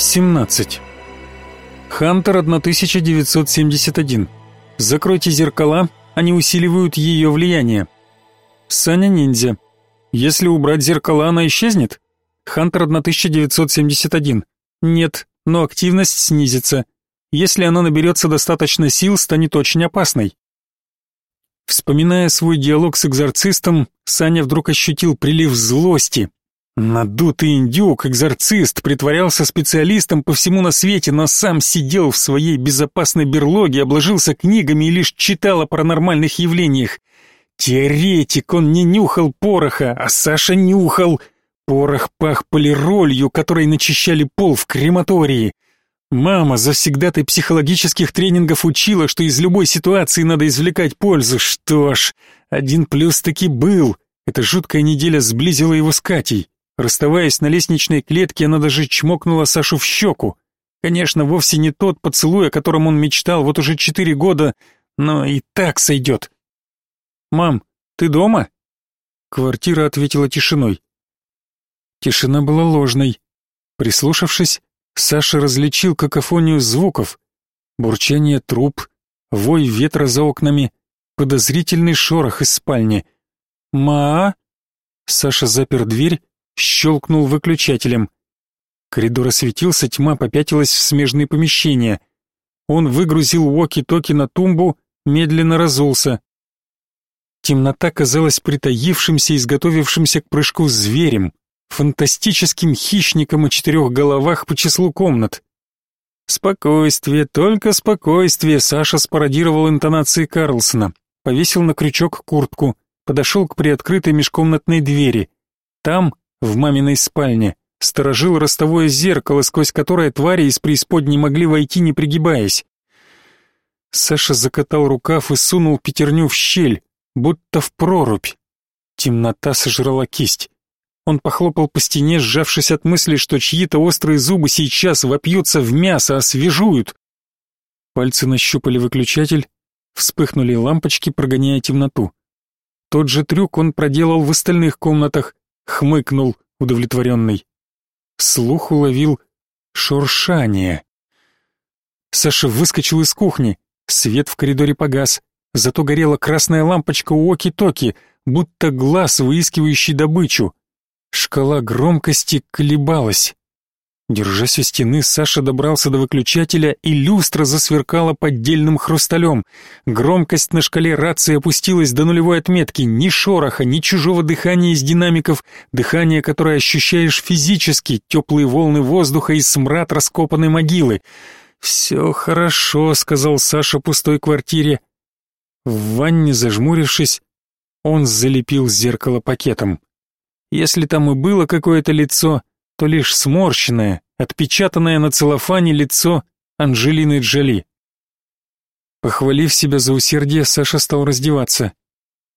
17. Хантер 1971. Закройте зеркала, они усиливают ее влияние. Саня-ниндзя. Если убрать зеркала, она исчезнет? Хантер 1971. Нет, но активность снизится. Если она наберется достаточно сил, станет очень опасной. Вспоминая свой диалог с экзорцистом, Саня вдруг ощутил прилив злости. Надутый индюк, экзорцист, притворялся специалистом по всему на свете, но сам сидел в своей безопасной берлоге, обложился книгами и лишь читал о паранормальных явлениях. Теоретик, он не нюхал пороха, а Саша нюхал. Порох пах полиролью, которой начищали пол в крематории. Мама завсегдатой психологических тренингов учила, что из любой ситуации надо извлекать пользу. Что ж, один плюс таки был. Эта жуткая неделя сблизила его с Катей. Расставаясь на лестничной клетке, она даже чмокнула Сашу в щеку. Конечно, вовсе не тот поцелуй, о котором он мечтал вот уже четыре года, но и так сойдет. «Мам, ты дома?» Квартира ответила тишиной. Тишина была ложной. Прислушавшись, Саша различил какофонию звуков. Бурчание труб, вой ветра за окнами, подозрительный шорох из спальни. «Ма?» Саша запер дверь, щелкнул выключателем. Коридор осветился, тьма попятилась в смежные помещения. Он выгрузил уоки-токи на тумбу, медленно разулся. Темнота казалась притаившимся, изготовившимся к прыжку зверем фантастическим хищником о четырех головах по числу комнат. Спокойствие, только спокойствие, Саша спародировал интонации Карлсона, повесил на крючок куртку, подошел к приоткрытой межкомнатной двери. Там, в маминой спальне, сторожил ростовое зеркало, сквозь которое твари из преисподней могли войти, не пригибаясь. Саша закатал рукав и сунул пятерню в щель, будто в прорубь. Темнота сожрала кисть. Он похлопал по стене, сжавшись от мысли, что чьи-то острые зубы сейчас вопьются в мясо, освежуют. Пальцы нащупали выключатель, вспыхнули лампочки, прогоняя темноту. Тот же трюк он проделал в остальных комнатах, хмыкнул, удовлетворенный. Слух уловил шуршание. Саша выскочил из кухни, свет в коридоре погас, зато горела красная лампочка у Оки-Токи, будто глаз, выискивающий добычу. Шкала громкости колебалась. Держась у стены, Саша добрался до выключателя, и люстра засверкала поддельным хрусталем. Громкость на шкале рации опустилась до нулевой отметки. Ни шороха, ни чужого дыхания из динамиков, дыхание, которое ощущаешь физически, теплые волны воздуха и смрад раскопанной могилы. «Все хорошо», — сказал Саша пустой квартире. В ванне, зажмурившись, он залепил зеркало пакетом. Если там и было какое-то лицо, то лишь сморщенное, отпечатанное на целлофане лицо Анджелины Джоли. Похвалив себя за усердие, Саша стал раздеваться.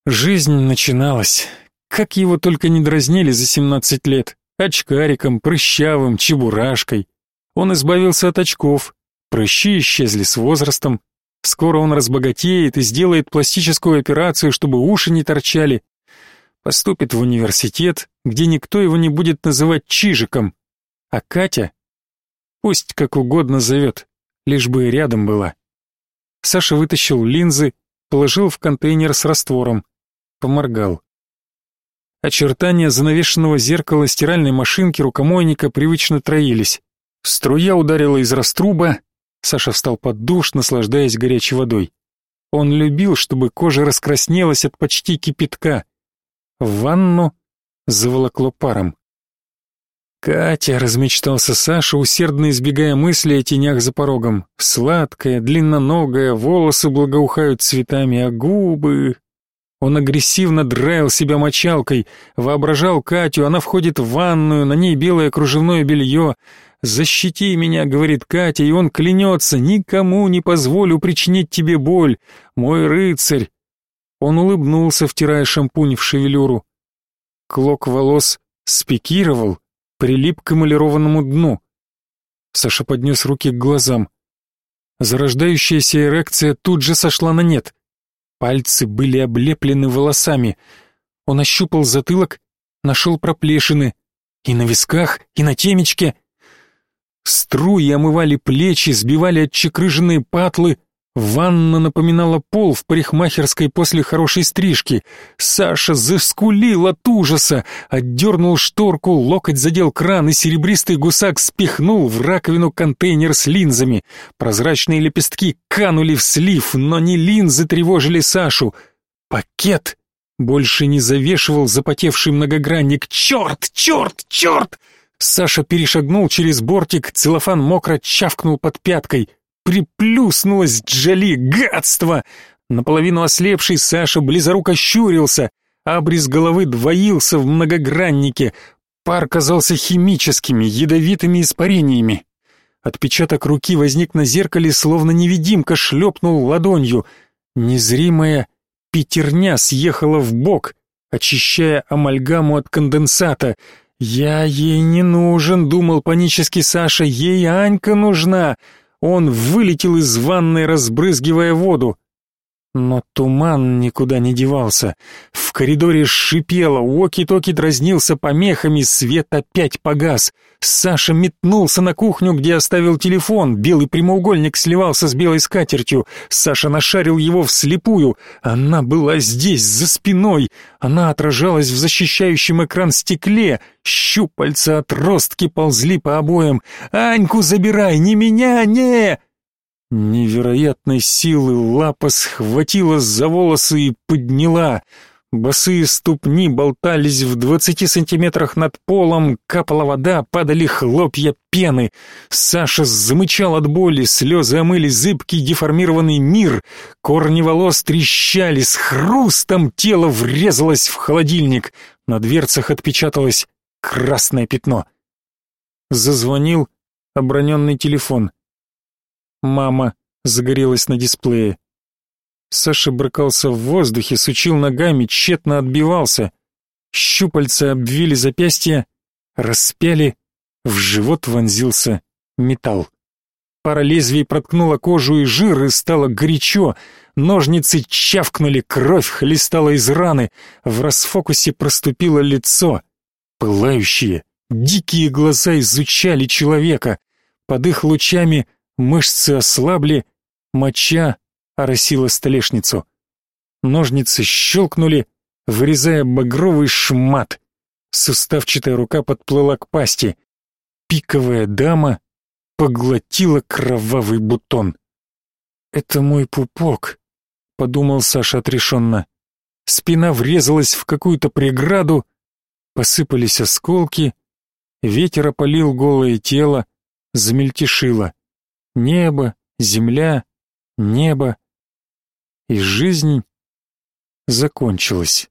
Жизнь начиналась. Как его только не дразнили за 17 лет. Очкариком, прыщавым, чебурашкой. Он избавился от очков. Прыщи исчезли с возрастом. Скоро он разбогатеет и сделает пластическую операцию, чтобы уши не торчали, поступит в университет, где никто его не будет называть Чижиком, а Катя пусть как угодно зовет, лишь бы и рядом была. Саша вытащил линзы, положил в контейнер с раствором, поморгал. Очертания занавешенного зеркала стиральной машинки рукомойника привычно троились. Струя ударила из раструба, Саша встал под душ, наслаждаясь горячей водой. Он любил, чтобы кожа раскраснелась от почти кипятка. Ванну заволокло паром. Катя, размечтался Саша, усердно избегая мысли о тенях за порогом. Сладкая, длинноногая, волосы благоухают цветами, а губы... Он агрессивно драил себя мочалкой, воображал Катю, она входит в ванную, на ней белое кружевное белье. «Защити меня», — говорит Катя, и он клянется, «никому не позволю причинить тебе боль, мой рыцарь, он улыбнулся, втирая шампунь в шевелюру. Клок волос спикировал, прилип к эмалированному дну. Саша поднес руки к глазам. Зарождающаяся эрекция тут же сошла на нет. Пальцы были облеплены волосами. Он ощупал затылок, нашел проплешины. И на висках, и на темечке. Струи омывали плечи, сбивали отчекрыженные патлы, Ванна напоминала пол в парикмахерской после хорошей стрижки. Саша заскулил от ужаса, отдернул шторку, локоть задел кран, и серебристый гусак спихнул в раковину контейнер с линзами. Прозрачные лепестки канули в слив, но не линзы тревожили Сашу. Пакет больше не завешивал запотевший многогранник. «Черт! Черт! Черт!» Саша перешагнул через бортик, целлофан мокро чавкнул под пяткой — приплюснулась Джоли, гадство! Наполовину ослепший Саша близоруко щурился, абрис головы двоился в многограннике, пар казался химическими, ядовитыми испарениями. Отпечаток руки возник на зеркале, словно невидимка шлепнул ладонью. Незримая пятерня съехала в бок, очищая амальгаму от конденсата. «Я ей не нужен», — думал панически Саша, — «ей Анька нужна». Он вылетел из ванной, разбрызгивая воду. Но туман никуда не девался. В коридоре шипело, уоки-токи дразнился помехами, свет опять погас. Саша метнулся на кухню, где оставил телефон. Белый прямоугольник сливался с белой скатертью. Саша нашарил его вслепую. Она была здесь, за спиной. Она отражалась в защищающем экран стекле. Щупальца отростки ползли по обоям. «Аньку забирай, не меня, не!» Невероятной силы лапа схватила за волосы и подняла. Босые ступни болтались в двадцати сантиметрах над полом, капала вода, падали хлопья пены. Саша замычал от боли, слезы омыли зыбкий деформированный мир, корни волос трещали, с хрустом тело врезалось в холодильник, на дверцах отпечаталось красное пятно. Зазвонил оброненный телефон. «Мама» загорелась на дисплее. Саша брыкался в воздухе, сучил ногами, тщетно отбивался. Щупальца обвили запястья, распяли, в живот вонзился металл. Пара лезвий проткнула кожу и жир, и стало горячо. Ножницы чавкнули, кровь хлестала из раны. В расфокусе проступило лицо. Пылающие, дикие глаза изучали человека. Под их лучами Мышцы ослабли, моча оросила столешницу. Ножницы щелкнули, вырезая багровый шмат. Суставчатая рука подплыла к пасти. Пиковая дама поглотила кровавый бутон. «Это мой пупок», — подумал Саша отрешенно. Спина врезалась в какую-то преграду, посыпались осколки, ветер опалил голое тело, замельтешило. Небо, земля, небо. И жизнь закончилась.